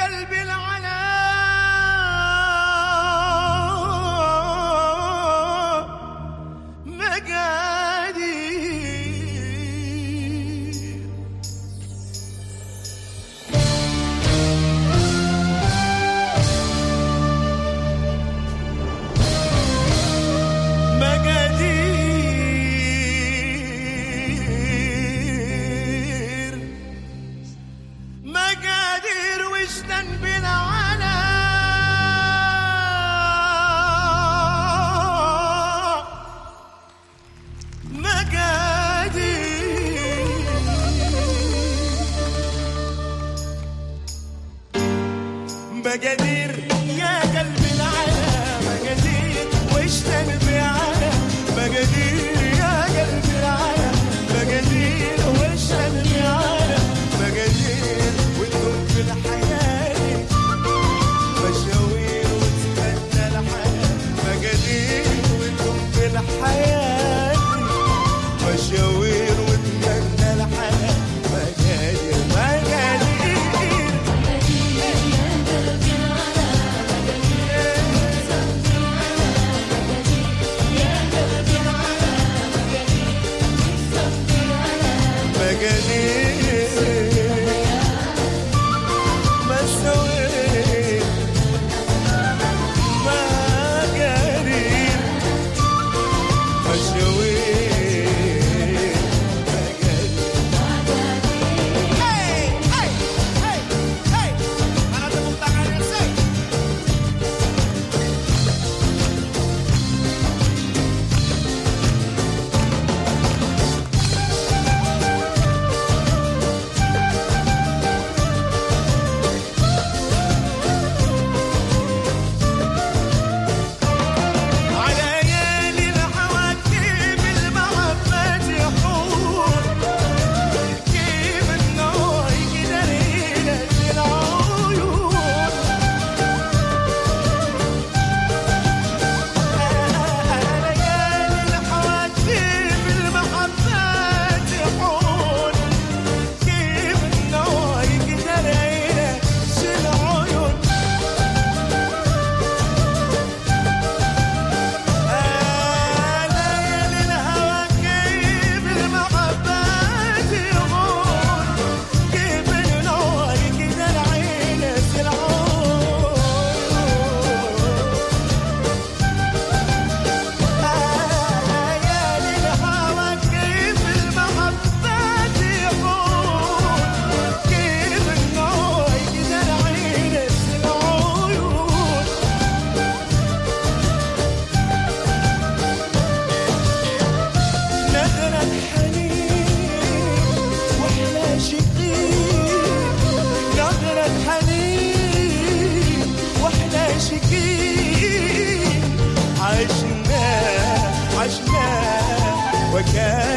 قلبي العظيم مستنبنا على مجادير again.